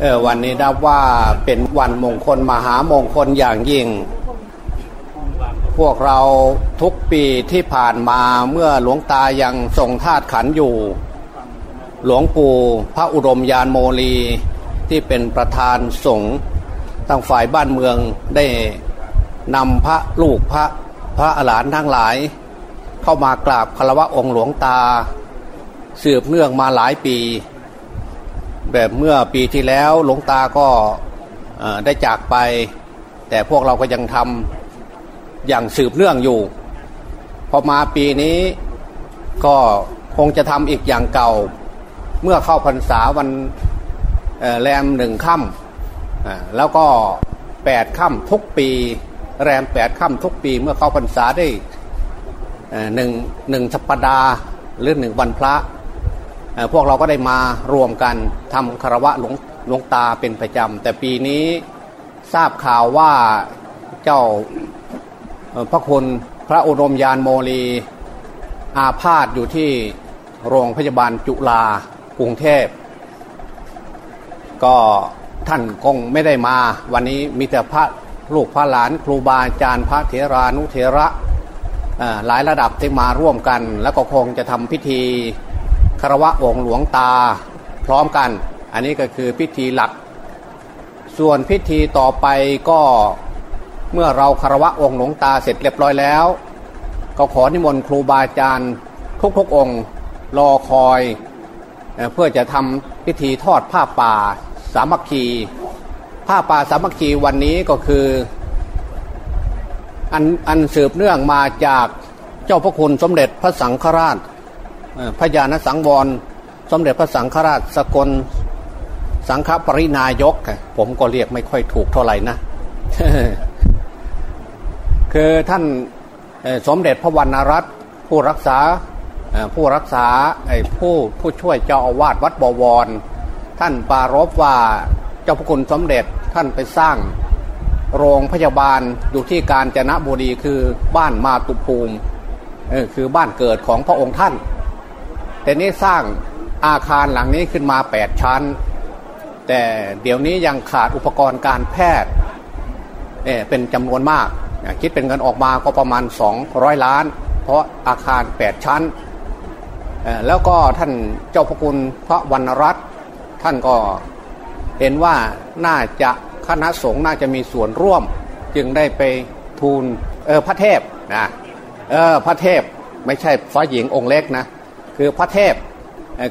เออวันนี้นับว่าเป็นวันมงคลมหามงคลอย่างยิ่ง พวกเราทุกปีที่ผ่านมาเมื่อหลวงตายังทรงธาตุขันอยู่ หลวงปู่พระอุดมยานโมลีที่เป็นประธานสงฆ์ตั้งฝ่ายบ้านเมืองได้นำพระลูกพระพระอรหันต์ทั้งหลาย เข้ามากราบคารวะองค์หลวงตา สืบเนื่องมาหลายปี แบบเมื่อปีที่แล้วหลวงตาก็ได้จากไป แต่พวกเราก็ยังทำอย่างสืบเนื่องอยู่ พอมาปีนี้ก็คงจะทำอีกอย่างเก่า เมื่อเข้าพรรษาวันแรมหนึ่งค่ำแล้วก็แปดค่ำทุกปี แรมแปดค่ำทุกปี เมื่อเข้าพรรษาได้หนึ่งหนึ่งสัปดาห์หรือหนึ่งวันพระ พวกเราก็ได้มารวมกันทำคารวะหลวงหลวงตาเป็นประจำแต่ปีนี้ทราบข่าวว่าเจ้าพระคุณพระอุดมยานโมลีอาพาธอยู่ที่โรงพยาบาลจุฬากรุงเทพ ก็ท่านคงไม่ได้มาวันนี้มีแต่พระลูกพระหลานครูบาอาจารย์พระเถรานุเถระหลายระดับที่มาร่วมกัน แล้วก็คงจะทำพิธี คารวะองค์หลวงตาพร้อมกัน อันนี้ก็คือพิธีหลัก ส่วนพิธีต่อไปก็เมื่อเราคารวะองค์หลวงตาเสร็จเรียบร้อยแล้ว ก็ขอนิมนต์ครูบาอาจารย์ทุกๆองค์รอคอย เพื่อจะทำพิธีทอดผ้าป่าสามัคคีผ้าป่าสามัคคีวันนี้ก็คืออันอันสืบเนื่องมาจากเจ้าพระคุณสมเด็จพระสังฆราช พระญาณสังวร สมเด็จพระสังฆราชสกลสังฆปรินายก ผมก็เรียกไม่ค่อยถูกเท่าไหร่นะ คือท่านสมเด็จพระวรรณรัตน์ผู้รักษาผู้รักษาผู้ผู้ช่วยเจ้าอาวาสวัดบวร ท่านปารบว่าเจ้าพระคุณสมเด็จท่านไปสร้างโรงพยาบาลอยู่ที่กาญจนบุรีคือบ้านมาตุภูมิคือบ้านเกิดของพระองค์ท่าน แต่นี้สร้างอาคารหลังนี้ขึ้นมาแปดชั้น แต่เดี๋ยวนี้ยังขาดอุปกรณ์การแพทย์เป็นจำนวนมาก คิดเป็นเงินออกมาก็ประมาณ 200 ล้าน เพราะอาคาร 8 ชั้น แล้วก็ท่านเจ้าพระคุณพระวรรณรัตน์ท่านก็เห็นว่าน่าจะคณะสงฆ์น่าจะมีส่วนร่วม จึงได้ไปทูลเออพระเทพนะเออพระเทพไม่ใช่ฟ้าหญิงองค์เล็กนะ คือพระเทพ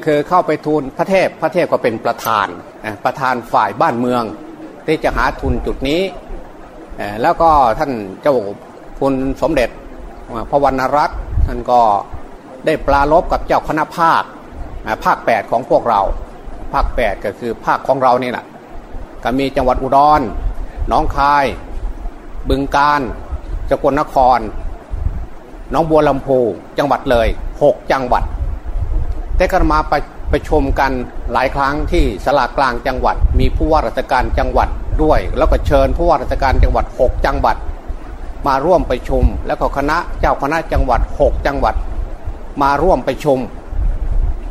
คือเข้าไปทูลพระเทพพระเทพก็เป็นประธานประธานฝ่ายบ้านเมือง ที่จะหาทุนจุดนี้ แล้วก็ท่านเจ้าคุณสมเด็จพระวรรณรัตน์ท่านก็ได้ปลาลบกับเจ้าคณะภาคภาค 8 ของพวกเรา ภาค 8 ก็คือภาคของเรานี่แหละก็มีจังหวัดอุดรหนองคาย บึงกาฬสกลนคร น้องบัวลำพูจังหวัดเลยหกจังหวัด แต่ก็มาไปไปชมกันหลายครั้งที่สลากลางจังหวัด มีผู้ว่าราชการจังหวัดด้วย แล้วก็เชิญผู้ว่าราชการจังหวัด 6 จังหวัด มาร่วมไปชมแล้วก็คณะเจ้าคณะจังหวัด 6 จังหวัด มาร่วมไปชม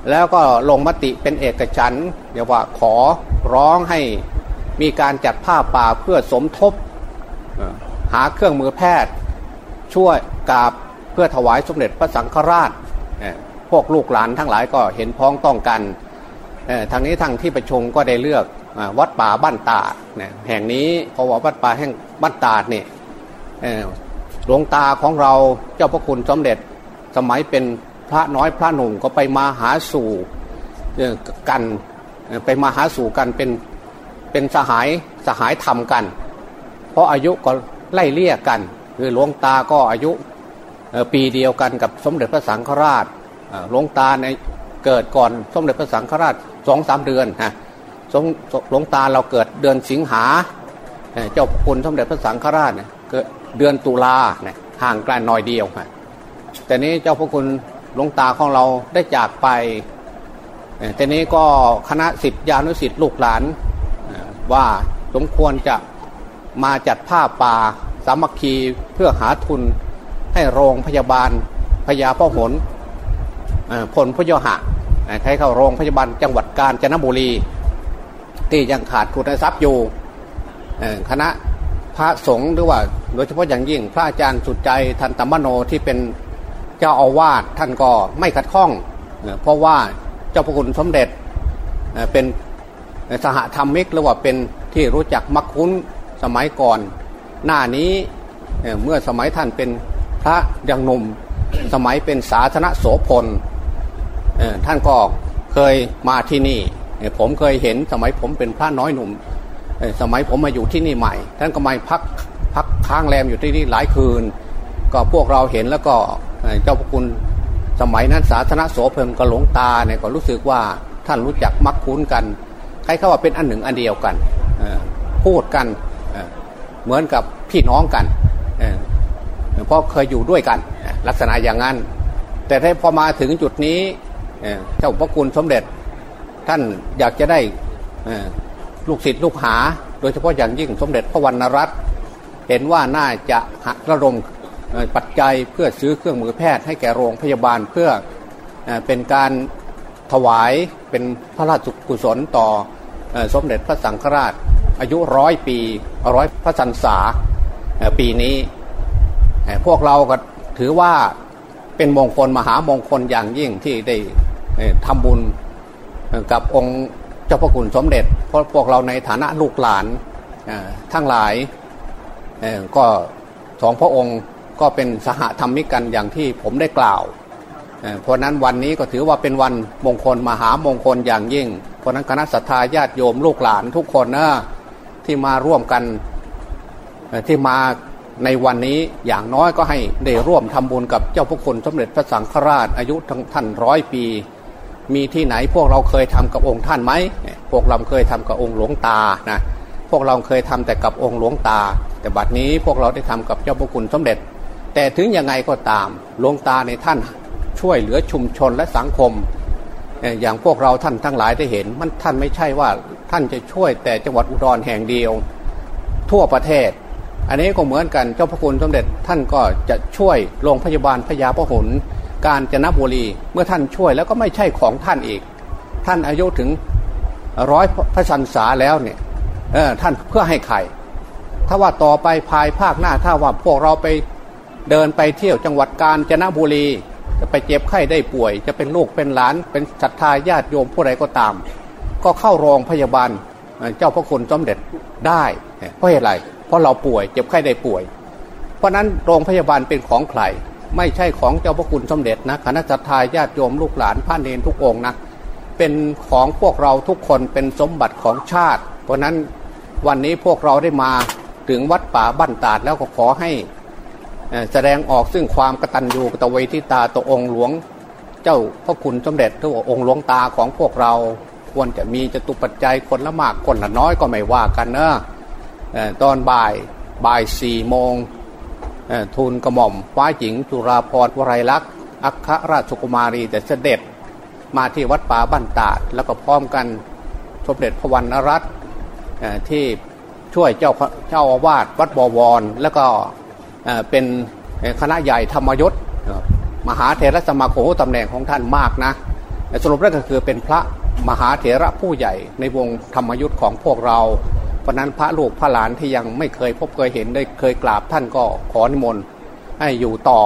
แล้วก็ลงมติเป็นเอกฉันเดี๋ยวว่าขอร้องให้มีการจัดผ้าป่าเพื่อสมทบหาเครื่องมือแพทย์ ช่วยกาบเพื่อถวายสมเด็จพระสังฆราช วกลูกหลานทั้งหลายก็เห็นพ้องต้องกันทางนี้ทางที่ประชุมก็ได้เลือกวัดป่าบ้านตาดแห่งนี้เพราะว่าวัดป่าแห่งบ้านตาดเนี่ยหลวงตาของเราเจ้าพระคุณสมเด็จสมัยเป็นพระน้อยพระหนุ่มก็ไปมาหาสู่กันไปมาหาสู่กันเป็นเป็นสหายสหายธรรมกัน เพราะอายุก็ไล่เลี่ยกัน คือหลวงตาก็อายุปีเดียวกันกับสมเด็จพระสังฆราช หลวงตาในเกิดก่อนสมเด็จพระสังฆราชสองสามเดือนฮะหลวงตาเราเกิดเดือนสิงหาเจ้าคุณสมเด็จพระสังฆราชเนี่ยเกิดเดือนตุลาห่างกันหน่อยเดียวฮะแต่นี้เจ้าพระคุณหลวงตาของเราได้จากไปแต่นี้ก็คณะสิทธิานุสิทธิลูกหลานว่าสมควรจะมาจัดผ้าป่าสามัคคีเพื่อหาทุนให้โรงพยาบาลพยาพ่อหน ผลพยหะใครเข้าโรงพยาบาลจังหวัดกาญจนบุรี ที่ยังขาดคุณทรัพย์อยู่คณะพระสงฆ์หรือว่า โดยเฉพาะอย่างยิ่งพระอาจารย์สุดใจทันตมโนที่เป็นเจ้าอาวาสท่านก็ไม่ขัดข้อง เพราะว่าเจ้าพระคุณสมเด็จเป็นสหธรรมิกหรือว่าเป็นที่รู้จักมักคุ้นสมัยก่อน หน้านี้เมื่อสมัยท่านเป็นพระยังหนุ่มสมัยเป็นสาธารณโสพล ท่านก็เคยมาที่นี่ ผมเคยเห็นสมัยผมเป็นพระน้อยหนุ่ม สมัยผมมาอยู่ที่นี่ใหม่ ท่านก็มาพักพักค้างแรมอยู่ที่นี่หลายคืน ก็พวกเราเห็นแล้วก็เจ้าพระคุณสมัยนั้นสาธารณโสเพลก็หลงตาเนี่ยก็รู้สึกว่าท่านรู้จักมักคุ้นกันใครเขาว่าเป็นอันหนึ่งอันเดียวกันพูดกันเหมือนกับพี่น้องกันเพราะเคยอยู่ด้วยกันลักษณะอย่างนั้น แต่ถ้าพอมาถึงจุดนี้ เจ้าพระคุณสมเด็จ ท่านอยากจะได้ลูกศิษย์ลูกหา โดยเฉพาะอย่างยิ่งสมเด็จพระวรรณรัตน์เห็นว่าน่าจะหักระดมปัจจัยเพื่อซื้อเครื่องมือแพทย์ให้แก่โรงพยาบาลเพื่อเป็นการถวายเป็นพระราชกุศลต่อสมเด็จพระสังฆราช อายุร้อยปีร้อยพระสันษาปีนี้พวกเราก็ถือว่าเป็นมงคลมหามงคลอย่างยิ่งที่ได้ ทำบุญกับองค์เจ้าพระคุณสมเด็จ เพราะพวกเราในฐานะลูกหลานทั้งหลายก็สองพระองค์ก็เป็นสหธรรมิกันอย่างที่ผมได้กล่าว เพราะนั้นวันนี้ก็ถือว่าเป็นวันมงคลมหามงคลอย่างยิ่ง เพราะนั้นคณะสัตยาญาติโยมลูกหลานทุกคนนะที่มาร่วมกันที่มาในวันนี้อย่างน้อยก็ให้ได้ร่วมทำบุญกับเจ้าพระคุณสมเด็จพระสังฆราชอายุทั้งท่านร้อยปี มีที่ไหนพวกเราเคยทำกับองค์ท่านไหมพวกเราเคยทำกับองค์หลวงตานะพวกเราเคยทำแต่กับองค์หลวงตา แต่บัดนี้พวกเราได้ทำกับเจ้าพระคุณสมเด็จ แต่ถึงยังไงก็ตามหลวงตาในท่านช่วยเหลือชุมชนและสังคม อย่างพวกเราท่านทั้งหลายได้เห็น มันท่านไม่ใช่ว่าท่านจะช่วยแต่จังหวัดอุดรแห่งเดียว ทั่วประเทศ อันนี้ก็เหมือนกันเจ้าพระคุณสมเด็จท่านก็จะช่วยโรงพยาบาลพญาพหุน การจนบุรีเมื่อท่านช่วยแล้วก็ไม่ใช่ของท่านอีก ท่านอายุถึงร้อยพระชันษาแล้วเนี่ยท่านเพื่อให้ใครถ้าว่าต่อไปภายภาคหน้าถ้าว่าพวกเราไปเดินไปเที่ยวจังหวัดกาญจนบุรี จะไปเจ็บไข้ได้ป่วย จะเป็นลูกเป็นหลานเป็นศรัทธาญาติโยมผู้ใดก็ตาม ก็เข้าโรงพยาบาลเจ้าพระคุณสมเด็จได้เพราะเหตุไรเพราะเราป่วยเจ็บไข้ได้ป่วย เพราะนั้นโรงพยาบาลเป็นของใคร ไม่ใช่ของเจ้าพระคุณสมเด็จนะคณะสัตยาญาติโยมลูกหลานพระเนรทุกองนะเป็นของพวกเราทุกคนเป็นสมบัติของชาติ เพราะนั้นวันนี้พวกเราได้มาถึงวัดป่าบ้านตาดแล้วก็ขอให้แสดงออกซึ่งความกตัญญูกตเวทิตาตัวองค์หลวง เจ้าพระคุณสมเด็จตัวองค์หลวงตาของพวกเราควรจะมีจตุปัจจัยคนละมากคนละน้อยก็ไม่ว่ากันเนอะตอนบ่ายบ่ายสี่โมง ทูลกระหม่อมฟ้าหญิงจุราพรวรัยลักษณ์อัครราชกุมารีแต่เสด็จมาที่วัดป่าบ้านตาด แล้วก็พร้อมกันสมเด็จพระวรรณรัตน์ที่ช่วยเจ้าเจ้าอาวาสวัดบวร แล้วก็เป็นคณะใหญ่ธรรมยศมหาเถรสมาคมตำแหน่งของท่านมากนะสรุปแล้วก็คือเป็นพระมหาเถระผู้ใหญ่ในวงธรรมยุทธ์ของพวกเรา เพราะนั้นพระลูกพระหลานที่ยังไม่เคยพบเคยเห็นได้เคยกราบท่านก็ขอนิมนต์ให้อยู่ต่อ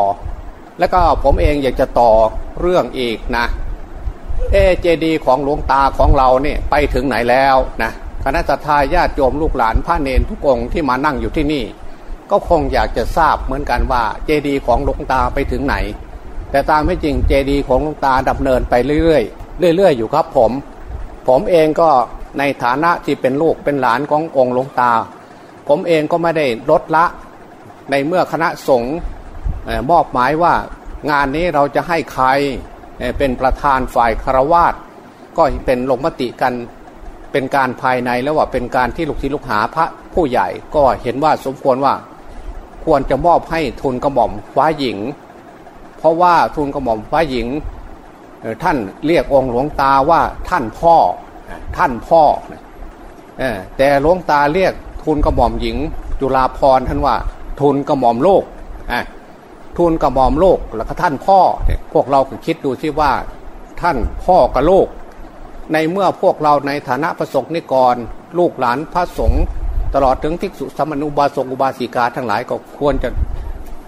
แล้วก็ผมเองอยากจะต่อเรื่องอีกนะ เอเจดีของหลวงตาของเราเนี่ยไปถึงไหนแล้วนะคณะทาญาติโยมลูกหลานพระเนนทุกองที่มานั่งอยู่ที่นี่ ก็คงอยากจะทราบเหมือนกันว่าเจดีของหลวงตาไปถึงไหน แต่ตามไม่จริงเจดีของหลวงตาดำเนินไปเรื่อยๆเรื่อยๆอยู่ครับผม ผมเองก็ ในฐานะที่เป็นลูกเป็นหลานขององค์หลวงตา ผมเองก็ไม่ได้ลดละ ในเมื่อคณะสงฆ์มอบหมายว่างานนี้เราจะให้ใครเป็นประธานฝ่ายคารวาสก็เป็นลงมติกันเป็นการภายในแล้วว่าเป็นการที่ลูกศิษย์ลูกหาพระผู้ใหญ่ก็เห็นว่าสมควรว่าควรจะมอบให้ทุนกระหม่อมฟ้าหญิง เพราะว่าทุนกระหม่อมฟ้าหญิงท่านเรียกองค์หลวงตาว่าท่านพ่อ ท่านพ่อแต่หลวงตาเรียกทุนกระหม่อมหญิง จุฬาพรท่านว่า ทุนกระหม่อมโลกทุนกระหม่อมโลกแล้วก็ท่านพ่อพวกเราคิดดูซิว่าท่านพ่อกับโลก ในเมื่อพวกเราในฐานะประสงค์นิกร ลูกหลานพระสงฆ์ตลอดถึงทิกษุสมนุบาสกอุบาสิกาทั้งหลายก็ควรจะ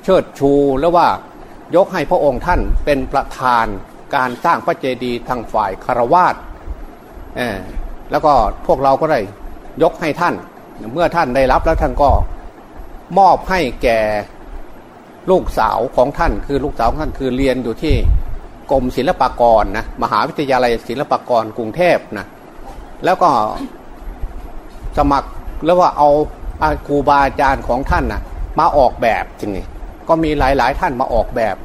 เชิดชูแล้วว่ายกให้พระองค์ท่านเป็นประธานการสร้างพระเจดีย์ทางฝ่ายคารวาส แล้วก็พวกเราก็ได้ยกให้ท่าน เมื่อท่านได้รับแล้วท่านก็มอบให้แก่ลูกสาวของท่าน คือลูกสาวของท่านคือเรียนอยู่ที่กรมศิลปากรนะมหาวิทยาลัยศิลปากรกรุงเทพนะแล้วก็สมัครแล้วว่าเอาครูบาอาจารย์ของท่านนะมาออกแบบจริงๆก็มีหลายๆท่านมาออกแบบ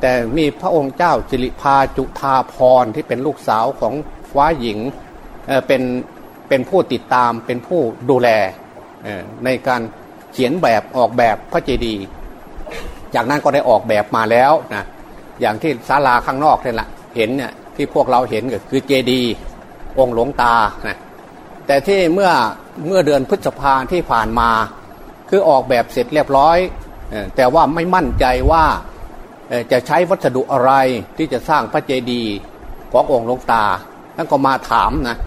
แต่มีพระองค์เจ้าสิริพาจุธาพรที่เป็นลูกสาวของ ฟ้าหญิงเป็นเป็นผู้ติดตามเป็นผู้ดูแลในการเขียนแบบออกแบบพระเจดีย์จากนั้นก็ได้ออกแบบมาแล้วนะอย่างที่ศาลาข้างนอกนี่แหละเห็นเนี่ยที่พวกเราเห็นก็คือเจดีย์องค์หลวงตานะแต่ที่เมื่อเมื่อเดือนพฤษภาที่ผ่านมา คือออกแบบเสร็จเรียบร้อย แต่ว่าไม่มั่นใจว่าจะใช้วัสดุอะไรที่จะสร้างพระเจดีย์ขององค์หลวงตา ท่านก็มาถามนะ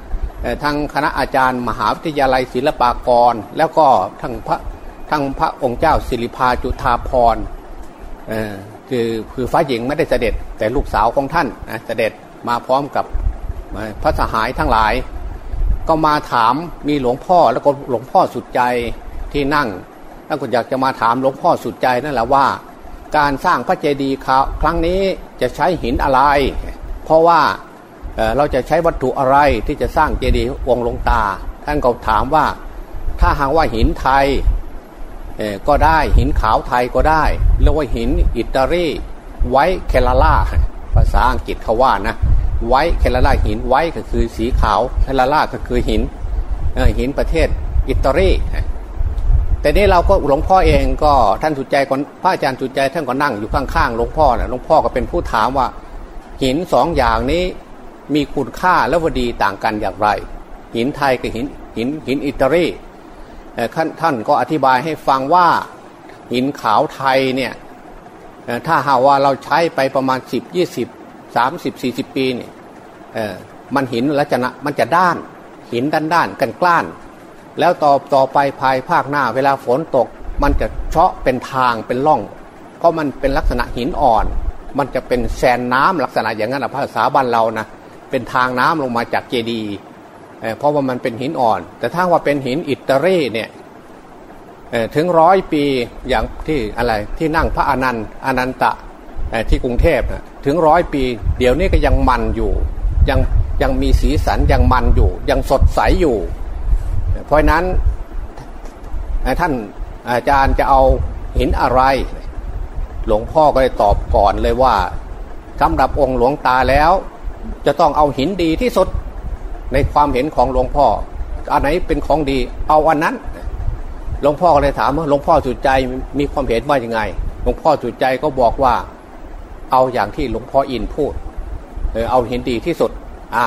ทางคณะอาจารย์ มหาวิทยาลัยศิลปากร แล้วก็ทั้งพระทั้งพระองค์เจ้าสิริพาจุธาพรคือคือฟ้าหญิงไม่ได้เสด็จ แต่ลูกสาวของท่านนะเสด็จมาพร้อมกับพระสหายทั้งหลาย ก็มาถามมีหลวงพ่อแล้วก็หลวงพ่อสุดใจที่นั่งท่านก็อยากจะมาถามหลวงพ่อสุดใจนั่นแหละว่า การสร้างพระเจดีย์ครั้งนี้จะใช้หินอะไร เพราะว่า เราจะใช้วัตถุอะไรที่จะสร้างเจดีย์องค์หลวงตา ท่านก็ถามว่าถ้าหากว่าหินไทยก็ได้หินขาวไทยก็ได้เรียกว่าหินอิตาลีไวท์เคลาล่าภาษาอังกฤษเขาว่านะไวท์เคลาล่าหินไวท์ก็คือสีขาวเคลาล่าก็คือหินหินประเทศอิตาลีแต่นี้เราก็หลวงพ่อเองก็ท่านสุดใจคนพระอาจารย์สุดใจท่านก็นั่งอยู่ข้างๆหลวงพ่อนะหลวงพ่อก็เป็นผู้ถามว่าหินสองอย่างนี้ มีคุณค่าและวดีต่างกันอย่างไร หินไทยกับหินหินหินอิตาลีท่านก็อธิบายให้ฟังว่าหินขาวไทยเนี่ยถ้าหาว่าเราใช้ไปประมาณ 10 20 30 40 ปีเนี่ยมันหินลักษณะมันจะด้าน หินด้านด้านกันกล้าน แล้วต่อต่อไปภายภาคหน้าเวลาฝนตก มันจะเชาะเป็นทางเป็นร่อง เพราะมันเป็นลักษณะหินอ่อน มันจะเป็นแซนน้ำลักษณะอย่างนั้นภาษาบ้านเรานะ เป็นทางน้ำลงมาจากเจดีย์เพราะว่ามันเป็นหินอ่อน แต่ถ้าว่าเป็นหินอิตาลีเนี่ยถึงร้อยปีอย่างที่อะไรที่นั่งพระอนันต์อนันตะที่กรุงเทพนะถึงร้อยปี เดี๋ยวนี้ก็ยังมันอยู่ ยังยังมีสีสันยังมันอยู่ ยังสดใสอยู่ เพราะนั้นท่านอาจารย์จะเอาหินอะไร หลวงพ่อก็เลยตอบก่อนเลยว่าสำหรับองค์หลวงตาแล้ว จะต้องเอาหินดีที่สุดในความเห็นของหลวงพ่อ อันไหนเป็นของดี เอาอันนั้น หลวงพ่อก็เลยถามว่าหลวงพ่อสุดใจมีความเห็นว่ายังไง หลวงพ่อสุดใจก็บอกว่า เอาอย่างที่หลวงพ่ออินพูด เออเอาหินดีที่สุด อะ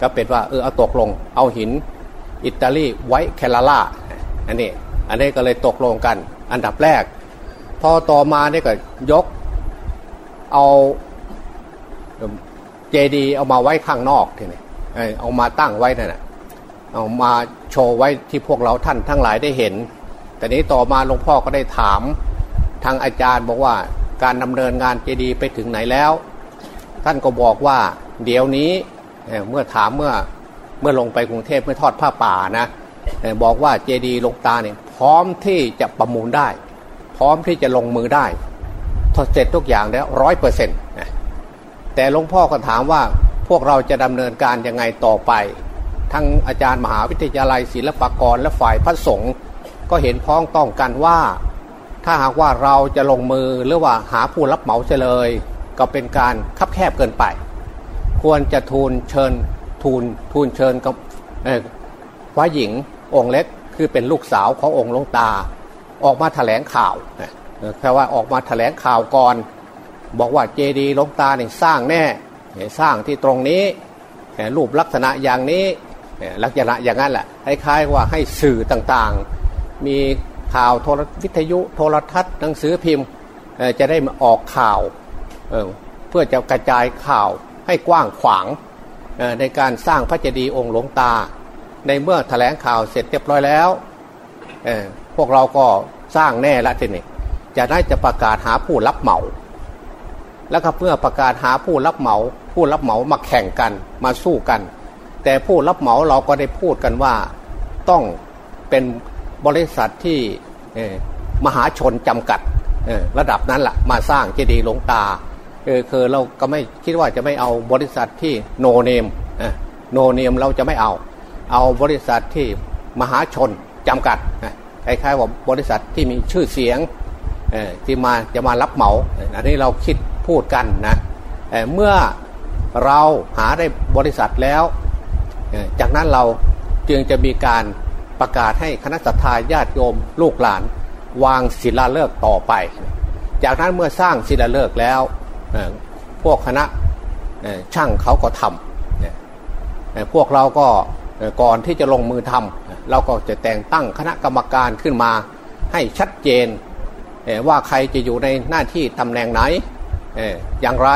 ก็เป็นว่าเออเอาตกลง เอาหินอิตาลีไว้แคลาล่าอันนี้ อันนี้ก็เลยตกลงกัน อันดับแรก พอต่อมาเนี่ยก็ยก เอา เจดีเอามาไว้ข้างนอกทีนี้เอามาตั้งไว้นั่นแหะเอามาโชว์ไว้ที่พวกเราท่านทั้งหลายได้เห็น แต่นี้ต่อมาหลวงพ่อก็ได้ถามทางอาจารย์บอกว่าการดำเนินงานเจดีไปถึงไหนแล้ว ท่านก็บอกว่าเดี๋ยวนี้เมื่อถามเมื่อเมื่อลงไปกรุงเทพเมื่อทอดผ้าป่านะบอกว่าเจดีลงตาเนี่ยพร้อมที่จะประมูลได้ พร้อมที่จะลงมือได้ทดเสร็จทุกอย่างแล้วร้อยเปอร์เซ็นต์ แต่หลวงพ่อก็ถามว่าพวกเราจะดำเนินการยังไงต่อไป ทั้งอาจารย์มหาวิทยาลัยศิลปากรและฝ่ายพระสงฆ์ก็เห็นพ้องต้องกันว่า ถ้าหากว่าเราจะลงมือหรือว่าหาผู้รับเหมาเฉลย ก็เป็นการคับแคบเกินไป ควรจะทูลเชิญทูลทูลเชิญกับพระหญิงองค์เล็กคือเป็นลูกสาวขององค์หลวงตา ออกมาถแถลงข่าวแค่ว่าออกมาถแถลงข่าวก่อน บอกว่าเจดีหลวงตาเนี่ยสร้างแน่สร้างที่ตรงนี้รูปลักษณะอย่างนี้ลักษณะอย่างนั้นแหละคล้ายๆว่าให้สื่อต่างๆ มีข่าวโทรวิทยุโทรทัศน์หนังสือพิมพ์จะได้มาออกข่าวเพื่อจะกระจายข่าวให้กว้างขวางในการสร้างพระเจดีย์องค์หลวงตา ในเมื่อถแถลงข่าวเสร็จเรียบร้อยแล้วพวกเราก็สร้างแน่ละทีนี้จะได้จะประกาศหาผู้รับเหมา แล้วก็เพื่อประกาศหาผู้รับเหมา ผู้รับเหมามาแข่งกันมาสู้กัน แต่ผู้รับเหมาเราก็ได้พูดกันว่าต้องเป็นบริษัทที่มหาชนจำกัดระดับนั้นแหละมาสร้างเจดีย์หลวงตาคือเราก็ไม่คิดว่าจะไม่เอาบริษัทที่โนเนมโนเนมเราจะไม่เอา เอาบริษัทที่มหาชนจำกัดคล้ายๆว่าบริษัทที่มีชื่อเสียงที่มาจะมารับเหมาอันนี้เราคิด พูดกันนะเมื่อเราหาได้บริษัทแล้ว จากนั้นเราจึงจะมีการประกาศให้คณะสัตยาญาติโยมลูกหลาน วางศิลาฤกษ์ต่อไป จากนั้นเมื่อสร้างศิลาฤกษ์แล้วพวกคณะช่างเขาก็ทำพวกเราก็ก่อนที่จะลงมือทำเราก็จะแต่งตั้งคณะกรรมการขึ้นมาให้ชัดเจนว่าใครจะอยู่ในหน้าที่ตำแหน่งไหน อย่างไร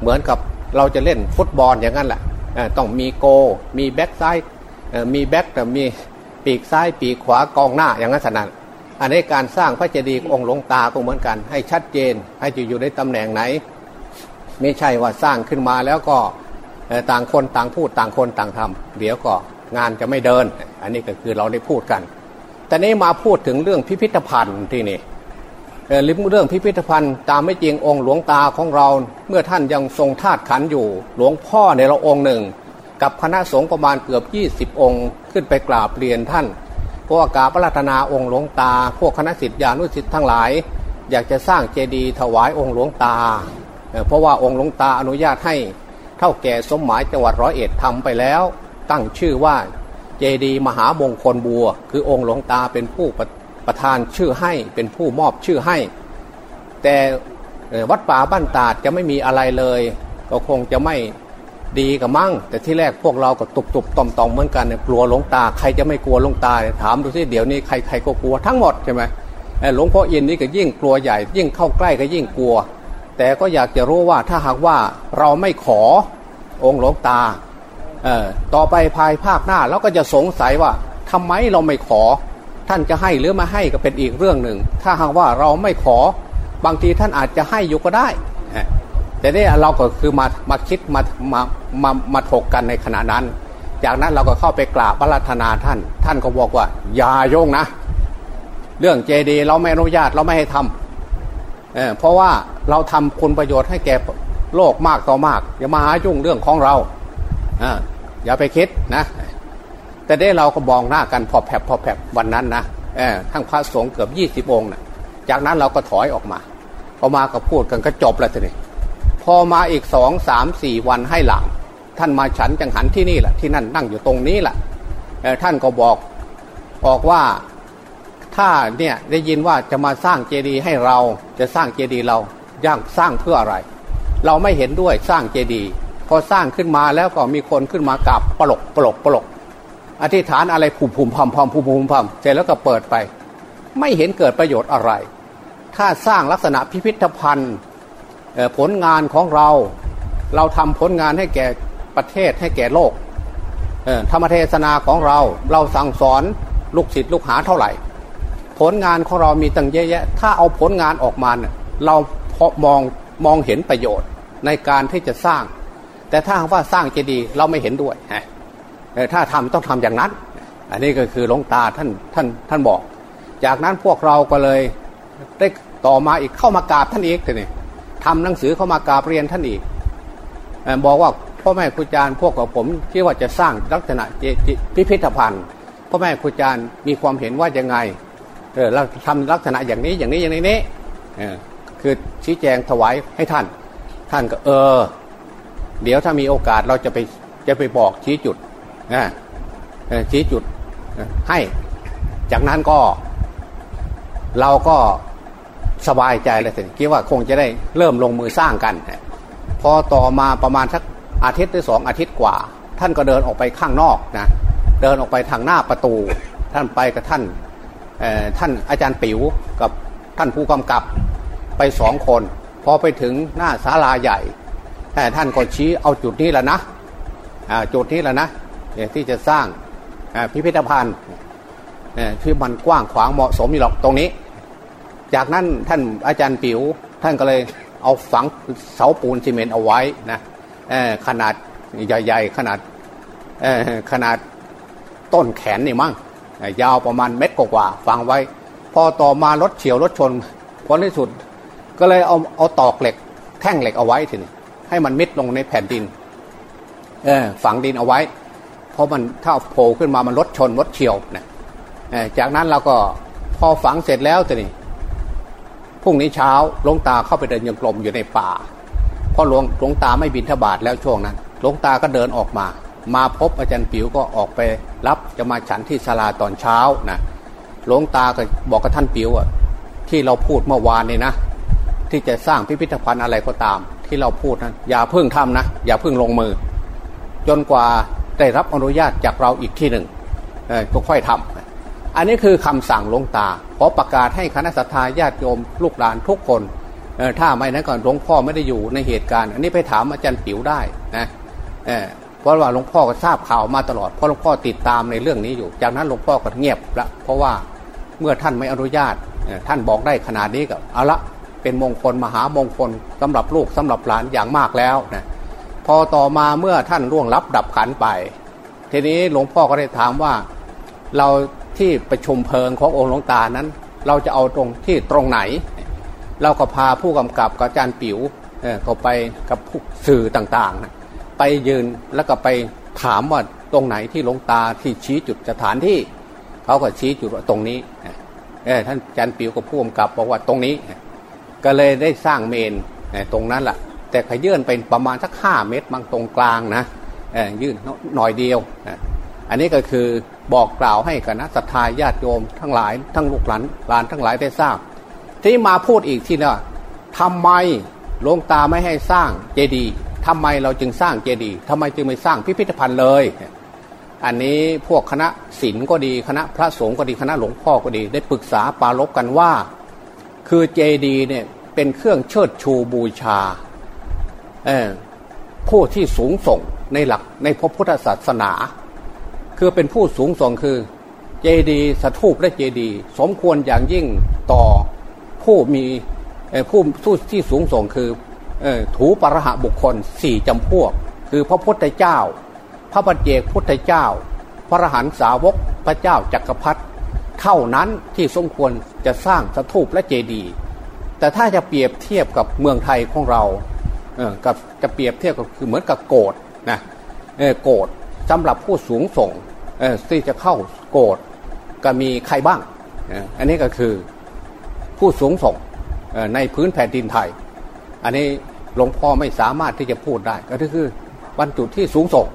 เหมือนกับเราจะเล่นฟุตบอลอย่างนั้นแหละต้องมีโก มีแบ็กซ้ายมีแบ็กแต่มีปีกซ้ายปีกขวากองหน้าอย่างนั้นสนั่นอันนี้การสร้างพระเจดีย์องค์หลวงตาก็เหมือนกัน ให้ชัดเจนให้จะอยู่ในตำแหน่งไหน ไม่ใช่ว่าสร้างขึ้นมาแล้วก็ต่างคนต่างพูดต่างคนต่างทำเดี๋ยวก็งานจะไม่เดิน อันนี้ก็คือเราได้พูดกัน แต่นี้มาพูดถึงเรื่องพิพิธภัณฑ์ที่นี่ ลิมเรื่องพิพิธภัณฑ์ตามไม่จริงองค์หลวงตาของเรา เมื่อท่านยังทรงธาตุขันอยู่ หลวงพ่อในเราองค์หนึ่ง กับคณะสงฆ์ประมาณเกือบ 20 องค์ ขึ้นไปกราบเรียนท่านพวกกาพระราธนาองค์หลวงตา พวกคณะสิทธิานุสิทธิ์ทั้งหลาย อยากจะสร้างเจดีย์ถวายองค์หลวงตา เพราะว่าองค์หลวงตาอนุญาตให้เท่าแก่สมหมายจังหวัดร้อยเอ็ดทำไปแล้ว ตั้งชื่อว่าเจดีย์มหามงคลบัว คือองค์หลวงตาเป็นผู้ ประทานชื่อให้เป็นผู้มอบชื่อให้ แต่วัดป่าบ้านตาดจะไม่มีอะไรเลย ก็คงจะไม่ดีกับมั่ง แต่ที่แรกพวกเราก็ตุบตุบตอมตอมเหมือนกันเนี่ยกลัวหลวงตาใครจะไม่กลัวหลวงตาถามดูสิเดี๋ยวนี้ใครใครก็กลัวทั้งหมดใช่ไหมหลวงพ่ออินนี่ก็ยิ่งกลัวใหญ่ ยิ่งเข้าใกล้ก็ยิ่งกลัว แต่ก็อยากจะรู้ว่าถ้าหากว่าเราไม่ขอองค์หลวงตาต่อไปภายภาคหน้าเราก็จะสงสัยว่าทำไมเราไม่ขอ ท่านจะให้หรือไม่ให้ก็เป็นอีกเรื่องหนึ่ง ถ้าหากว่าเราไม่ขอบางทีท่านอาจจะให้อยู่ก็ได้ แต่นี่เราก็คือมามาคิดมามามามาถกกันในขณะนั้น จากนั้นเราก็เข้าไปกราบพระราธนาท่าน ท่านก็บอกว่า อย่าโยงนะ เรื่องเจดีเราไม่อนุญาตเราไม่ให้ทำเเพราะว่าเราทำคุณประโยชน์ให้แก่โลกมากต่อมาก อย่ามาหายุ่งเรื่องของเราออย่าไปคิดนะ แต่ได้เราก็มองหน้ากันพอแผบพอแผบวันนั้นนะทั้งพระสงฆ์เกือบยี่สิบองค์นะจากนั้นเราก็ถอยออกมาพอมาก็พูดกันก็จบแล้วทีนี้พอมาอีกสองสามสี่วันให้หลัง ท่านมาฉันจังหันที่นี่แหละที่นั่นนั่งอยู่ตรงนี้แหละท่านก็บอกบอกว่าถ้าเนี่ยได้ยินว่าจะมาสร้างเจดีย์ให้เราจะสร้างเจดีย์เราย่างสร้างเพื่ออะไร เราไม่เห็นด้วยสร้างเจดีย์พอสร้างขึ้นมาแล้วก็มีคนขึ้นมากราบปลกปลกปลก อธิษฐานอะไรผุ่มผุ่มพำพำผุ่มผุ่มพำเสร็จแล้วก็เปิดไป ไม่เห็นเกิดประโยชน์อะไร ถ้าสร้างลักษณะพิพิธภัณฑ์ผลงานของเรา เราทำผลงานให้แก่ประเทศให้แก่โลกธรรมเทศนาของเราเราสั่งสอนลูกศิษย์ลูกหาเท่าไหร่ ผลงานของเรามีตั้งเยอะแยะ ถ้าเอาผลงานออกมาเนี่ยเราพอมองมองเห็นประโยชน์ในการที่จะสร้าง แต่ถ้าว่าสร้างเจดีเราไม่เห็นด้วยฮะ ถ้าทำต้องทำอย่างนั้น อันนี้ก็คือหลวงตาท่านท่านท่านบอก จากนั้นพวกเราก็เลยได้ต่อมาอีกเข้ามากราบท่านอีกทีนี้ทำหนังสือเข้ามากราบเรียนท่านอีกบอกว่าพ่อแม่ครูอาจารย์พวกกับผมที่ว่าจะสร้างลักษณะพิพิธภัณฑ์พ่อแม่ครูอาจารย์มีความเห็นว่ายังไงเออเราทำลักษณะอย่างนี้อย่างนี้อย่างนี้นี้คือชี้แจงถวายให้ท่าน ท่านก็เออ เดี๋ยวถ้ามีโอกาสเราจะไปจะไปบอกชี้จุด ชี้จุดให้ จากนั้นก็ เราก็สบายใจเลยสิคิดว่าคงจะได้เริ่มลงมือสร้างกัน พอต่อมาประมาณสักอาทิตย์หรือสองอาทิตย์กว่า ท่านก็เดินออกไปข้างนอกนะเดินออกไปทางหน้าประตู ท่านไปกับท่านท่านอาจารย์ปิ๋วกับท่านผู้กำกับไปสองคน พอไปถึงหน้าศาลาใหญ่ท่านก็ชี้เอาจุดนี้แหละนะจุดนี้แหละนะ ที่จะสร้างพิพิธภัณฑ์ที่มันกว้างขวางเหมาะสมอยู่หรอกตรงนี้ จากนั้นท่านอาจารย์ปิ๋วท่านก็เลยเอาฝังเสาปูนซีเมนต์เอาไว้นะขนาดใหญ่ๆขนาดขนาดต้นแขนนี่มั่งยาวประมาณเม็ดกว่าฝังไว้ พอต่อมารถเฉียวรถชนผลที่สุด ก็เลยเอาเอาตอกเหล็ก แท่งเหล็กเอาไว้ทีนี้ให้มันมิดลงในแผ่นดินฝังดินเอาไว้ ราะมันถ้าโผล่ขึ้นมามันรถชนรถเฉียวนะจากนั้นเราก็พอฝังเสร็จแล้วทีนี้พรุ่งนี้เช้าหลวงตาเข้าไปเดินยังกลมอยู่ในป่าเพราะหลวงหลวงตาไม่บินทบาทแล้วช่วงนั้นหลวงตาก็เดินออกมา มาพบอาจารย์ปิ๋วก็ออกไปรับจะมาฉันที่ศาลาตอนเช้านะหลวงตาก็บอกกับท่านปิ๋วอะที่เราพูดเมื่อวานนี่นะ ที่จะสร้างพิพิธภัณฑ์อะไรก็ตาม ที่เราพูดนะอย่าเพิ่งทำนะอย่าเพิ่งลงมือ จนกว่า ได้รับอนุญาตจากเราอีกที่หนึ่งก็ค่อยทำอันนี้คือคำสั่งหลวงตาขอประกาศให้คณะสัตยาญาติโยมลูกหลานทุกคนถ้าไม่นั้นก่อนหลวงพ่อไม่ได้อยู่ในเหตุการณ์ อันนี้ไปถามอาจารย์ปิ๋วได้นะเพราะว่าหลวงพ่อก็ทราบข่าวมาตลอดเพราะหลวงพ่อติดตามในเรื่องนี้อยู่ จากนั้นหลวงพ่อก็เงียบละเพราะว่าเมื่อท่านไม่อนุญาตท่านบอกได้ขนาดนี้ก็เอาละเป็นมงคลมหามงคลสำหรับลูกสำหรับหลานอย่างมากแล้วนะ พอต่อมาเมื่อท่านร่วงรับดับขันไป ทีนี้หลวงพ่อก็ได้ถามว่าเราที่ประชุมเพลิงขององค์หลวงตานั้น เราจะเอาตรงที่ตรงไหน เราก็พาผู้กำกับกับอาจารย์ปิ๋วก็ไปกับผู้สื่อต่างๆ ไปยืนแล้วก็ไปถามว่าตรงไหนที่หลวงตาที่ชี้จุดสถานที่เขาก็ชี้จุดว่าตรงนี้ท่านอาจารย์ปิ๋วกับผู้กำกับบอกว่าตรงนี้ ก็เลยได้สร้างเมนตรงนั้นแหละ แต่ขยื่นเป็นประมาณสักห้าเมตรบางตรงกลางนะยื่นหน่อยเดียว อันนี้ก็คือบอกกล่าวให้คณะสัตยาญาติโยมทั้งหลายทั้งลูกหลานหลานทั้งหลายได้ทราบ ที่มาพูดอีกทีนะทำไมหลวงตาไม่ให้สร้างเจดีย์ทำไมเราจึงสร้างเจดีย์ทำไมจึงไม่สร้างพิพิธภัณฑ์เลย อันนี้พวกคณะศิลป์ก็ดีคณะพระสงฆ์ก็ดีคณะหลวงพ่อก็ดี ได้ปรึกษาปาลบกันว่า คือเจดีย์เนี่ยเป็นเครื่องเชิดชูบูชา ผู้ที่สูงส่งในหลักในพระพุทธศาสนา คือเป็นผู้สูงส่งคือเจดีสถูปและเจดี สมควรอย่างยิ่งต่อผู้มีผู้ผู้ที่สูงส่งคือถูปรหะบุคคลสี่จำพวก คือพระพุทธเจ้า พระบัจเจกพุทธเจ้า พระหันสาวกพระเจ้าจักรพรรดิเท่านั้นที่สมควรจะสร้างสถูปและเจดี แต่ถ้าจะเปรียบเทียบกับเมืองไทยของเรา กับจะเปรียบเทียบกับคือเหมือนกับโกดนะโกดสำหรับผู้สูงส่งที่จะเข้าโกดก็มีใครบ้าง อันนี้ก็คือผู้สูงส่งในพื้นแผ่นดินไทย อันนี้หลวงพ่อไม่สามารถที่จะพูดได้ ก็คือบรรจุที่สูงส่ง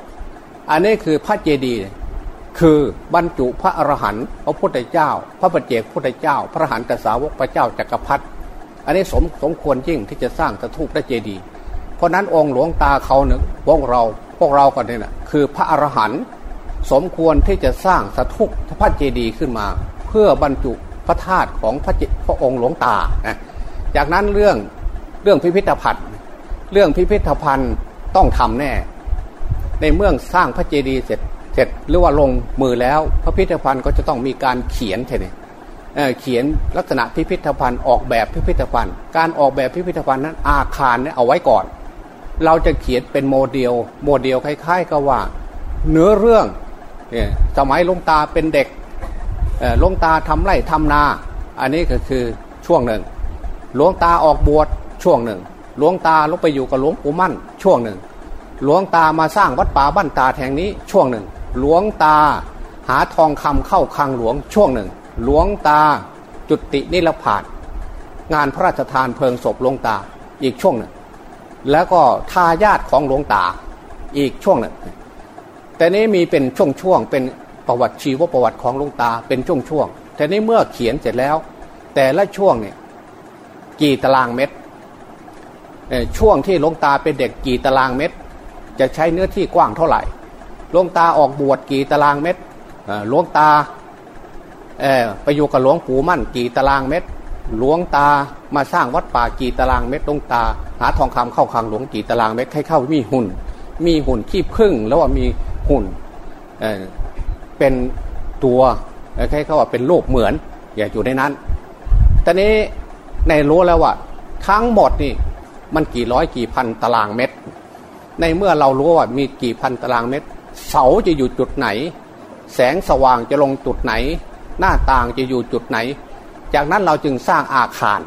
อันนี้คือพระเจดีย์คือบรรจุพระอรหันต์พระพุทธเจ้า พระปฏิเจกพุทธเจ้า พระหันตสาวกพระเจ้าจักรพรรดิอันนี้สมสมควรยิ่งที่จะสร้างสถูปและเจดีย์ ราะนั้นองค์หลวงตาเขาหนึ่งพวกเราพวกเรากันเนี่แหละคือพระอรหันต์สมควรที่จะสร้างสถูปพระเจดีย์ขึ้นมา เพื่อบรรจุพระธาตุของพระพระองค์หลวงตานะจากนั้นเรื่องเรื่องพิพิธภัณฑ์ เรื่องพิพิธภัณฑ์ต้องทำแน่ ในเมื่อสร้างพระเจดีย์เสร็จเสร็จหรือว่าลงมือแล้วพระพิพิธภัณฑ์ก็จะต้องมีการเขียนใช่ไหมเขียนลักษณะพิพิธภัณฑ์ออกแบบพิพิธภัณฑ์ การออกแบบพิพิธภัณฑ์นั้นอาคารเนี่ยเอาไว้ก่อน เราจะเขียนเป็นโมเดล โมเดลคล้ายๆกับว่า เนื้อเรื่องเนี่ยสมัยลงตาเป็นเด็กลงตาทำไร่ทำนา อันนี้ก็คือช่วงหนึ่งหลวงตาออกบวชช่วงหนึ่งหลวงตาลงไปอยู่กับหลวงปู่มั่นช่วงหนึ่งหลวงตามาสร้างวัดป่าบ้านตาแห่งนี้ช่วงหนึ่ง หลวงตาหาทองคำเข้าคลังหลวงช่วงหนึ่ง หลวงตาจุตินิรพานงานพระราชทานเพลิงศพหลวงตาอีกช่วงหนึ่ง แล้วก็ทายาทของหลวงตาอีกช่วงหนึ่งแต่นี้มีเป็นช่วงๆเป็นประวัติชีวประวัติของหลวงตาเป็นช่วงๆแต่นี้เมื่อเขียนเสร็จแล้ว แต่ละช่วงเนี่ยกี่ตารางเมตรช่วงที่หลวงตาเป็นเด็กกี่ตารางเมตร จะใช้เนื้อที่กว้างเท่าไหร่หลวงตาออกบวชกี่ตารางเมตรหลวงตาไปอยู่กับหลวงปู่มั่นกี่ตารางเมตร หลวงตามาสร้างวัดป่ากี่ตารางเมตรลงตา หาทองคำเข้าคลังหลวงกี่ตารางเมตรให้เข้ามีหุ่น มีหุ่นขี้พึ่งแล้วว่ามีหุ่นเเป็นตัวแค่เขาว่าเป็นรูปเหมือน อย่าอยู่ในนั้นตอนนี้ในรู้แล้วว่าทั้งหมดนี่มันกี่ร้อยกี่พันตารางเมตร ในเมื่อเรารู้ว่ามีกี่พันตารางเมตร เสาจะอยู่จุดไหน แสงสว่างจะลงจุดไหน หน้าต่างจะอยู่จุดไหน จากนั้นเราจึงสร้างอาคาร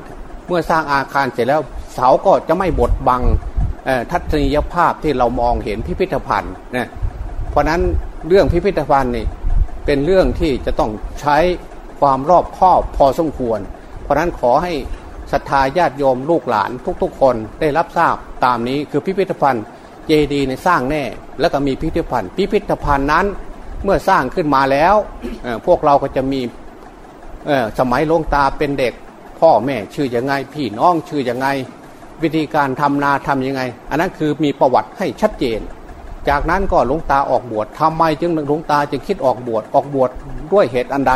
เมื่อสร้างอาคารเสร็จแล้วเสาก็จะไม่บดบังทัศนียภาพที่เรามองเห็นพิพิธภัณฑ์นะเพราะนั้นเรื่องพิพิธภัณฑ์นี่เป็นเรื่องที่จะต้องใช้ความรอบคอบพอสมควร เพราะนั้นขอให้ศรัทธาญาติโยมลูกหลานทุกๆ คนได้รับทราบตามนี้คือพิพิธภัณฑ์เจดีในสร้างแน่ แล้วก็มีพิพิธภัณฑ์ พิพิธภัณฑ์นั้นเมื่อสร้างขึ้นมาแล้วพวกเราก็จะมี สมัยลงตาเป็นเด็ก พ่อแม่ชื่อยังไง พี่น้องชื่อยังไง วิธีการทำนาทำยังไง อันนั้นคือมีประวัติให้ชัดเจน จากนั้นก็หลวงตาออกบวชทำไมจึงหลวงตาจึงคิดออกบวชออกบวชด้วยเหตุอันใด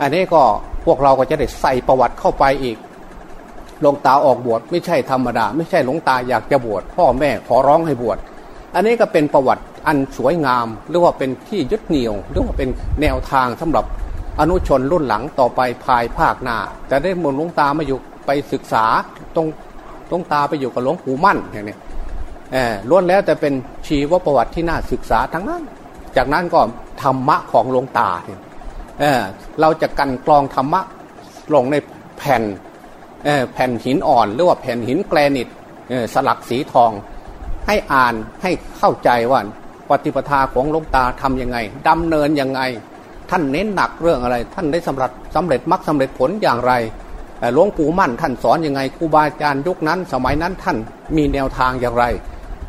อันนี้ก็พวกเราก็จะได้ใส่ประวัติเข้าไปอีกหลวงตาออกบวชไม่ใช่ธรรมดา ไม่ใช่หลวงตาอยากจะบวชพ่อแม่ขอร้องให้บวชอันนี้ก็เป็นประวัติอันสวยงาม หรือว่าเป็นที่ยึดเหนี่ยวหรือว่าเป็นแนวทางสำหรับ อนุชนรุ่นหลังต่อไปภายภาคหน้า แต่ได้มนหลวงตามาอยู่ไปศึกษาตรงหลวงตาไปอยู่กับหลวงปู่มั่นอย่างนี้ล้วนแล้วแต่เป็นชีวประวัติที่น่าศึกษาทั้งนั้น จากนั้นก็ธรรมะของหลวงตาเเเราจะกันกรองธรรมะลงในแผ่นแผ่นหินอ่อน หรือว่าแผ่นหินแกรนิตสลักสีทอง ให้อ่านให้เข้าใจว่าปฏิปทาของหลวงตาทํำยังไงดำเนินยังไง ท่านเน้นหนักเรื่องอะไร ท่านได้สำเร็จสำเร็จมรรคสาเร็จผลอย่างไรหลวงปู่มั่น ท่านสอนยังไงครูบาอาจารย์ยุคนั้น สมัยนั้นท่านมีแนวทางอย่างไร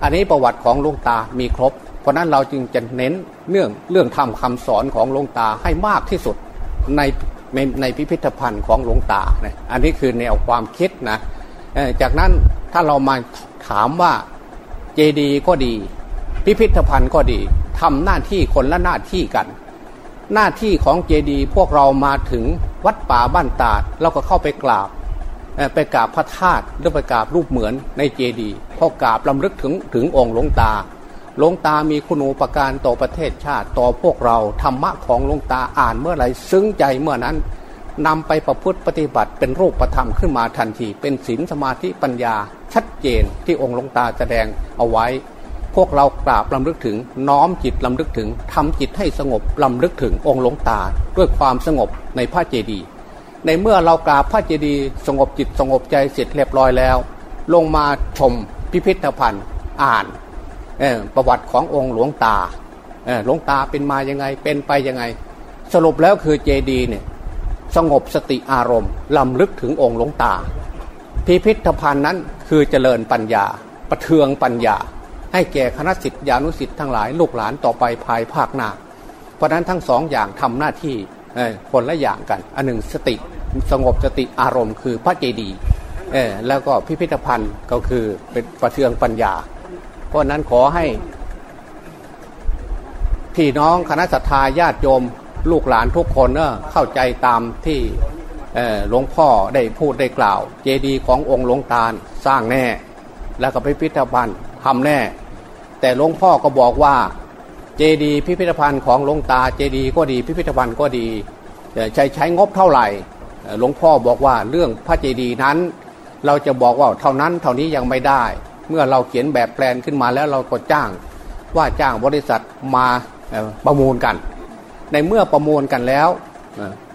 อันนี้ประวัติของหลวงตามีครบ เพราะนั้นเราจึงจะเน้นเรื่องเรื่องทำคำสอนของหลวงตาให้มากที่สุดในในพิพิธภัณฑ์ของหลวงตาเนี่ยอันนี้คือแนวความคิดนะจากนั้นถ้าเรามาถามว่าเจดีก็ดี พิพิธภัณฑ์ก็ดีทำหน้าที่คนละหน้าที่กัน หน้าที่ของเจดีพวกเรามาถึงวัดป่าบ้านตาดเราก็เข้าไปกราบไปกราบพระธาตุหรือไปกราบรูปเหมือนในเจดีพอกราบลำลึกถึงถึงองค์หลวงตาหลวงตามีคุณูปการต่อประเทศชาติต่อพวกเราธรรมะของหลวงตาอ่านเมื่อไหร่ซึ้งใจเมื่อนั้นนำไปประพฤติปฏิบัติเป็นรูปธรรมขึ้นมาทันที เป็นศีลสมาธิปัญญาชัดเจนที่องค์หลวงตาแสดงเอาไว้ พวกเรากราบลำลึกถึงน้อมจิตลำลึกถึงทำจิตให้สงบลำลึกถึงองค์หลวงตา ด้วยความสงบในพระเจดีย์ในเมื่อเรากราบพระเจดีย์สงบจิตสงบใจเสร็จเรียบร้อยแล้ว ลงมาชมพิพิธภัณฑ์อ่านประวัติขององค์หลวงตาหลวงตาเป็นมายังไงเป็นไปยังไง สรุปแล้วคือเจดีเนี่ยสงบสติอารมณ์ลำลึกถึงองค์หลวงตา พิพิธภัณฑ์นั้นคือเจริญปัญญาประเทืองปัญญา ให้แก่คณะสิทธิานุสิทธิ์ทั้งหลายลูกหลานต่อไปภายภาคหน้าเพราะนั้นทั้งสองอย่างทำหน้าที่คนละอย่างกัน อันหนึ่งสติสงบสติอารมณ์คือพระเจดีย์แล้วก็พิพิธภัณฑ์ก็คือเป็นประเทืองปัญญา เพราะนั้นขอให้พี่น้องคณะสัตยาญาติโยมลูกหลานทุกคนเนอะเข้าใจตามที่หลวงพ่อได้พูดได้กล่าว เจดีย์ขององค์หลวงตาสร้างแน่ แล้วก็พิพิธภัณฑ์ทำแน่ แต่หลวงพ่อก็บอกว่าเจดีพิพิธภัณฑ์ของหลวงตาเจดีก็ดีพิพิธภัณฑ์ก็ดีใช้ใช้งบเท่าไหร่หลวงพ่อบอกว่าเรื่องพระเจดีนั้น เราจะบอกว่าเท่านั้นเท่านี้ยังไม่ได้ เมื่อเราเขียนแบบแปลนขึ้นมาแล้วเราก็จ้างว่าจ้างบริษัทมาประมูลกัน ในเมื่อประมูลกันแล้ว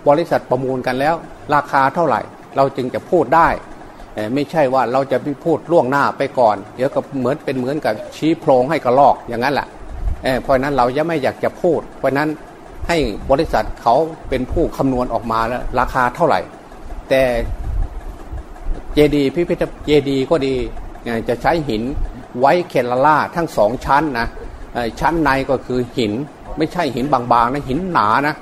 บริษัทประมูลกันแล้ว ราคาเท่าไหร่ เราจึงจะพูดได้ ไม่ใช่ว่าเราจะไปพูดล่วงหน้าไปก่อน เดี๋ยวก็เหมือนเป็นเหมือนกับชี้โพรงให้กระลอกอย่างนั้นแหละเพราะนั้นเราจะไม่อยากจะพูด เพราะนั้นให้บริษัทเขาเป็นผู้คำนวณออกมาแล้วราคาเท่าไหร่ แต่เจดีพิพิธเจดีก็ดีจะใช้หินไว้เคลล่าทั้งสองชั้นนะชั้นในก็คือหินไม่ใช่หินบางๆนะหินหนานะ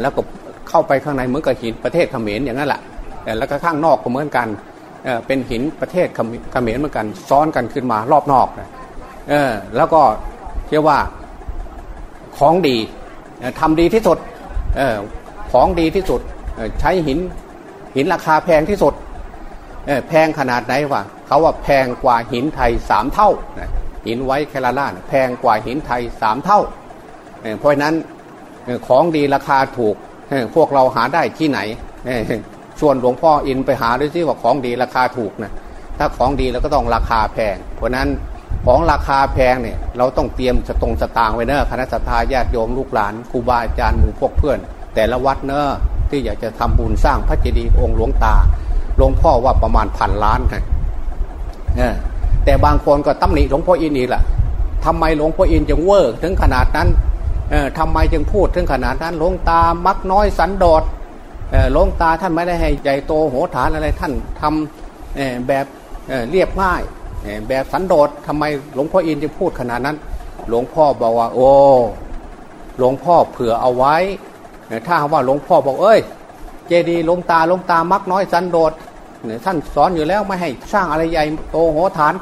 แล้วก็เข้าไปข้างในเหมือนกับหินประเทศเขมรอย่างนั้นแหละแล้วก็ข้างนอกก็เหมือนกัน เเป็นหินประเทศเขมรเหมือนกันซ้อนกันขึ้นมารอบนอกนะเออแล้วก็เรียกว่าของดีทำดีที่สุดออของดีที่สุดใช้หินหินราคาแพงที่สุดแพงขนาดไหนวะเขาว่าแพงกว่าหินไทยสามเท่าหินไว้แคลาล่าแพงกว่าหินไทยสามเท่าเพราะนั้นของดีราคาถูกพวกเราหาได้ที่ไหน ชวนหลวงพ่ออินไปหาด้วยซิว่าของดีราคาถูกนะถ้าของดีเราก็ต้องราคาแพง เพราะนั้นของราคาแพงเนี่ยเราต้องเตรียมสตรงสตางไว้เนอะคณะสัตยาญาติโยมลูกหลานครูบาอาจารย์หมู่พวกเพื่อน แต่ละวัดเนอะที่อยากจะทำบุญสร้างพระเจดีย์องค์หลวงตาหลวงพ่อว่าประมาณพันล้านไงแต่บางคนก็ตำหนิหลวงพ่ออินอีกล่ะทำไมหลวงพ่ออินจึงเวอร์ถึงขนาดนั้นทำไมจึงพูดถึงขนาดนั้นหลวงตามักน้อยสันโดษ หลวงตาท่านไม่ได้ให้ใหญ่โตโหฐานอะไรท่านทำแบบเรียบง่ายแบบสันโดษทำไมหลวงพ่ออินจะพูดขนาดนั้น หลวงพ่อบอกว่า โอ้หลวงพ่อเผื่อเอาไว้ ถ้าว่าหลวงพ่อบอกเอ้ย เจดีหลวงตาหลวงตามักน้อยสันโดษท่านสอนอยู่แล้วไม่ให้สร้างอะไรใหญ่โตโหฐาน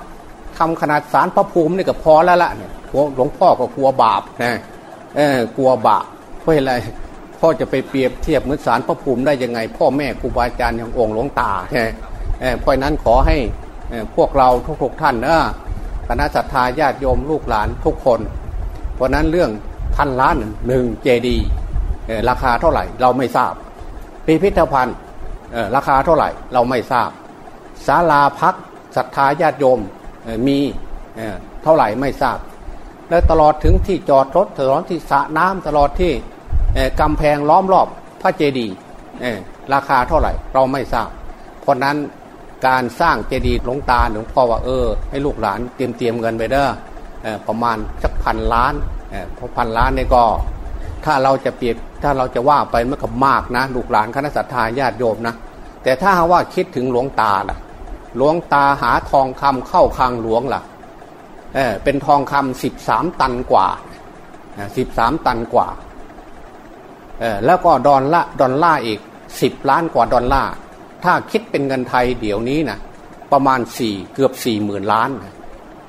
ทำขนาดสารพระภูมินี่ก็พอแล้วละเนี่ยหลวงพ่อก็กลัวบาปนะกลัวบาปเพราะอะไร พ่อจะไปเปรียบเทียบเหมือนสารพระภูมิได้ยังไง พ่อแม่ครูบาอาจารย์อย่างองค์หลวงตาใช่เพราะนั้นขอให้พวกเราทุกๆท่านนะคณะศรัทธาญาติโยมลูกหลานทุกคน เพราะนั้นเรื่องพันล้านหนึ่งเจดีราคาเท่าไหร่เราไม่ทราบ พิพิธภัณฑ์ราคาเท่าไหร่เราไม่ทราบศาลาพักศรัทธาญาติโยมมีเท่าไหร่ไม่ทราบ และตลอดถึงที่จอดรถตลอดที่สระน้ำตลอดที่ กำแพงล้อมรอบพระเจดีย์ราคาเท่าไหร่ เราไม่ทราบ เพราะนั้นการสร้างเจดีย์หลวงตาหลวงพ่อว่าเออให้ลูกหลานเตรียมเตรียมเงินไปเด้อประมาณสักพันล้านเพราะพันล้านนี่ก็ถ้าเราจะเปรียบถ้าเราจะว่าไปมันก็มากนะลูกหลานคณะสัตยาญาติโยมนะแต่ถ้าว่าคิดถึงหลวงตาล่ะ หลวงตาหาทองคำเข้าคลังหลวงล่ะเออเป็นทองคำสิบสามตันกว่าสิบสามตันกว่า แล้วก็ดอลละดอลล่าอีกสิบล้านกว่าดอลลาร์ถ้าคิดเป็นเงินไทยเดี๋ยวนี้นะประมาณสี่เกือบสี่หมื่นล้าน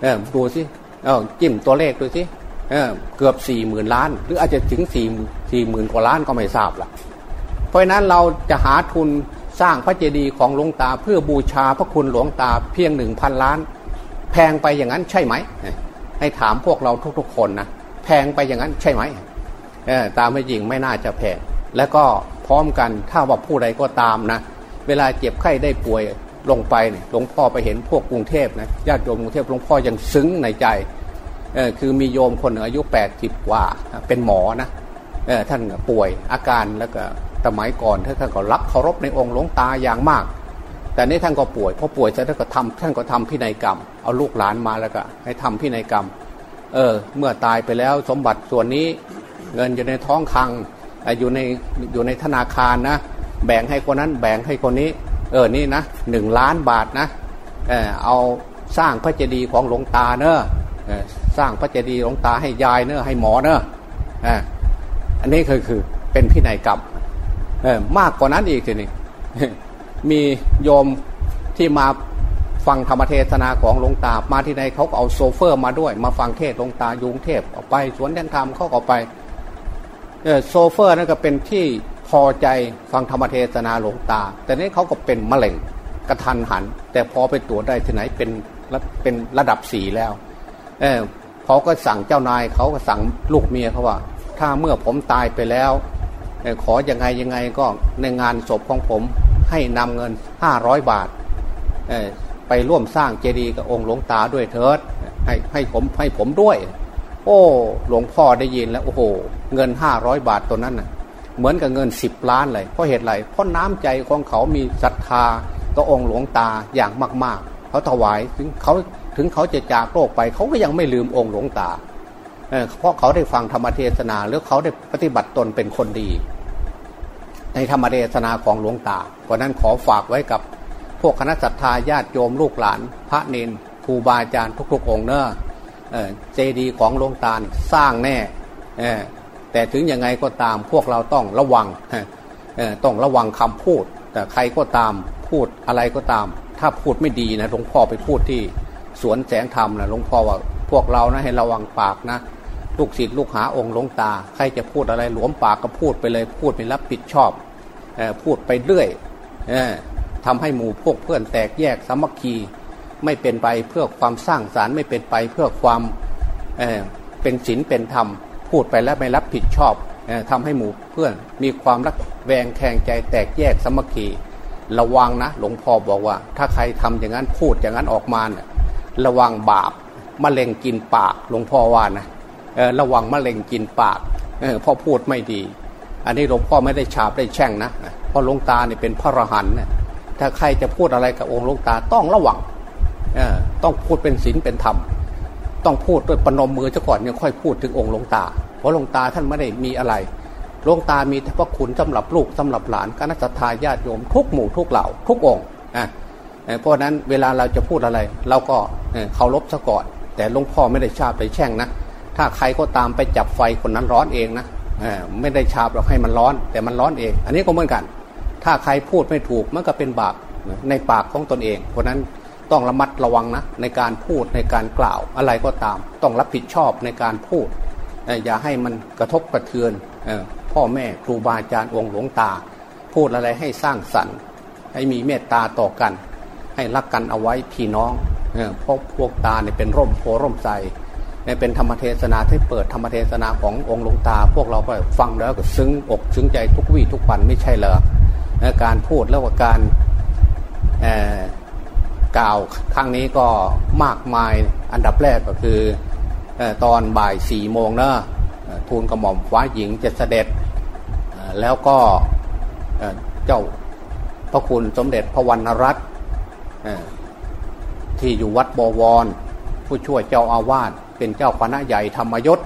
เออดูสิเออจิ้มตัวเลขดูสิเออเกือบสี่หมื่นล้าน หรืออาจจะถึงสี่สี่หมื่นกว่าล้านก็ไม่ทราบละเพราะนั้นเราจะหาทุนสร้างพระเจดีย์ของหลวงตาเพื่อบูชาพระคุณหลวงตาเพียงหนึ่งพันล้าน แพงไปอย่างนั้นใช่ไหม ให้ถามพวกเราทุกๆคนนะแพงไปอย่างนั้นใช่ไหม ตามไม่จริงไม่น่าจะแพงและก็พร้อมกันถ้าว่าผู้ใดก็ตามนะ เวลาเจ็บไข้ได้ป่วยลงไปหลวงพ่อไปเห็นพวกกรุงเทพนะญาติโยมกรุงเทพหลวงพ่อยังซึ้งในใจคือมีโยมคนหนึ่งอายุแปดสิบกว่าเป็นหมอนะท่านป่วยอาการแล้วก็สมัยก่อนท่านก็รักเคารพในองค์หลวงตาอย่างมาก แต่นี้ท่านก็ป่วยพอป่วยเสร็จท่านก็ทำท่านก็ทำพินัยกรรม เอาลูกหลานมาแล้วก็ให้ทำพินัยกรรมเออเมื่อตายไปแล้วสมบัติส่วนนี้ เงินอยู่ในท้องคลังอยู่ในอยู่ในธนาคารนะ แบ่งให้คนนั้นแบ่งให้คนนี้ เออนี่นะหนึ่งล้านบาทนะเออเอาสร้างพระเจดีย์ของหลวงตาเนอะสร้างพระเจดีย์หลวงตาให้ยายเนอะให้หมอเนอะอันนี้คือคือเป็นพินัยกรรมมากกว่านั้นอีกทีนี้มีโยมที่มาฟังธรรมเทศนาของหลวงตา มาที่ไหนเขาก็เอาโซเฟอร์มาด้วย มาฟังเทศหลวงตายุงเทพออกไปสวนแดนธรรมเขาก็ไป โซเฟอร์นั่นก็เป็นที่พอใจฟังธรรมเทศนาหลวงตา แต่นี้เขาก็เป็นมะเร็งกระทันหัน แต่พอไปตรวจได้ที่ไหนเป็นเป็นระดับสีแล้วเออเขาก็สั่งเจ้านายเขาก็สั่งลูกเมียเขาว่า ถ้าเมื่อผมตายไปแล้วขออยังไงยังไงก็ในงานศพของผมให้นำเงินห้าร้อยบาทไปร่วมสร้างเจดีย์กับองค์หลวงตาด้วยเถิดให้ให้ผมให้ผมด้วย โอ้ หลวงพ่อได้ยินแล้ว โอ้โห เงินห้าร้อยบาทตัวนั้นน่ะ เหมือนกับเงินสิบล้านเลย เพราะเหตุไรเพราะน้ำใจของเขามีศรัทธาต่อองค์หลวงตาอย่างมาก ๆ เขาถวายถึงเขาถึงเขาจะจากโลกไป เขาก็ยังไม่ลืมองค์หลวงตาเพราะเขาได้ฟังธรรมเทศนาหรือเขาได้ปฏิบัติตนเป็นคนดี ในธรรมเทศนาของหลวงตา เพราะนั้นขอฝากไว้กับพวกคณะสัตยาญาติโยมลูกหลาน พระเนนครูบาอาจารย์ทุกๆองค์เนอะ เจดีของหลวงตาสร้างแน่แต่ถึงยังไงก็ตามพวกเราต้องระวังต้องระวังคำพูด แต่ใครก็ตามพูดอะไรก็ตาม ถ้าพูดไม่ดีนะหลวงพ่อไปพูดที่สวนแสงธรรมนะหลวงพ่อว่าพวกเรานะให้ระวังปากนะลูกศิษย์ลูกหาองค์หลวงตา ใครจะพูดอะไรหลวมปากก็พูดไปเลยพูดไม่รับผิดชอบพูดไปเรื่อยทำให้หมู่พวกเพื่อนแตกแยกสามัคคี ไม่เป็นไปเพื่อความสร้างสารรค์ไม่เป็นไปเพื่อความเเป็นศีลเป็นธรรม พูดไปแล้วไม่รับผิดชอบทำให้หมู่เพื่อนมีความรักแวงแข่งใจแตกแยกสมัคคีระวังนะ หลวงพ่อบอกว่า ถ้าใครทำอย่างนั้นพูดอย่างนั้นออกมาน่ยระวังบาปมะเร็งกินปากหลวงพ่อว่านะระวังมะเร็งกินปากเพราะพูดไม่ดี อันนี้หลวงพ่อไม่ได้ฉาบได้แช่งนะเพราะหลวงตาเนี่ยเป็นพระอรหันต์ถ้าใครจะพูดอะไรกับองค์หลวงตาต้องระวัง ต้องพูดเป็นศีลเป็นธรรม ต้องพูดด้วยปนมมือซะก่อนยังค่อยพูดถึงองค์หลวงตา เพราะหลวงตาท่านไม่ได้มีอะไรหลวงตามีแต่พระคุณสำหรับลูกสำหรับหลานคณะทาญาติโยมทุกหมู่ทุกเหล่าทุกองค์เพราะนั้นเวลาเราจะพูดอะไร เราก็เคารพซะก่อน แต่หลวงพ่อไม่ได้ชาบไปแช่งนะถ้าใครก็ตามไปจับไฟคนนั้นร้อนเองนะไม่ได้ชาบเราให้มันร้อน แต่มันร้อนเอง อันนี้ก็เหมือนกัน ถ้าใครพูดไม่ถูกมันก็เป็นบาปในปากของตนเอง เพราะนั้น ต้องระมัดระวังนะในการพูดในการกล่าวอะไรก็ตาม ต้องรับผิดชอบในการพูด อย่าให้มันกระทบกระเทือนพ่อแม่ครูบาอาจารย์องค์หลวงตา พูดอะไรให้สร้างสรรค์ ให้มีเมตตาต่อกัน ให้รักกันเอาไว้พี่น้องเพราะพวกตาเนี่ยเป็นร่มโพร่มใสเป็นธรรมเทศนาที่เปิดธรรมเทศนาขององค์หลวงตา พวกเราก็ฟังแล้วก็ซึ้งอกซึ้งใจทุกวี่ทุกวันไม่ใช่เหรอการพูดแล้วว่าการ กล่าวครั้งนี้ก็มากมายอันดับแรกก็คือตอนบ่ายสี่โมงเนะทูลกระหม่อมฟ้าหญิงจะเสด็จ แล้วก็เจ้าพระคุณสมเด็จพระวรรณรัตน์ที่อยู่วัดบวร ผู้ช่วยเจ้าอาวาสเป็นเจ้าคณะใหญ่ธรรมยศ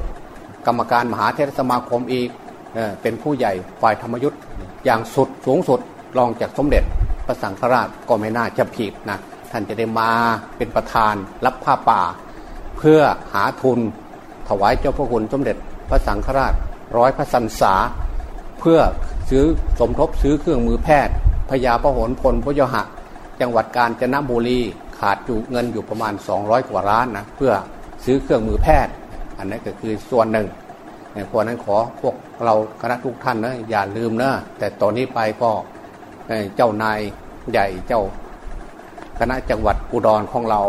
กรรมการมหาเทรสมาคมอีกเป็นผู้ใหญ่ฝ่ายธรรมยุทธ์อย่างสุดสูงสุดรองจากสมเด็จพระสังฆราชก็ไม่น่าจะผิดนะ ท่านจะได้มาเป็นประธานรับผ้าป่า เพื่อหาทุนถวายเจ้าพระคุณสมเด็จพระสังฆราชร้อยพระสันษา เพื่อซื้อสมทบซื้อเครื่องมือแพทย์พยาพหลพลพยหะ จังหวัดกาญจนบุรีขาดอยู่เงินอยู่ประมาณ 200 กว่าล้านนะเพื่อซื้อเครื่องมือแพทย์ อันนี้ก็คือส่วนหนึ่งเพราะนั้นขอพวกเราคณะทุกท่านนะอย่าลืมนะแต่ตอนนี้ไปก็เจ้านายใหญ่เจ้า คณะจังหวัดอุดรของเรา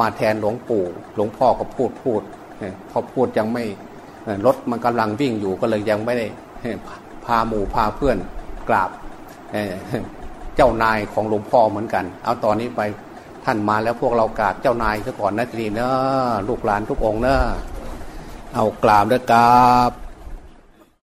มาแทนหลวงปู่ หลวงพ่อก็พูดพูดพอพูดยังไม่รถมันกำลังวิ่งอยู่ก็เลยยังไม่ได้พาหมู่พาเพื่อนกราบเจ้านายของหลวงพ่อเหมือนกัน เอาตอนนี้ไปท่านมาแล้วพวกเรากราบเจ้านายซะก่อนนะทีนี้เนอะลูกหลานทุกองเนอะเอากราบด้วกราบ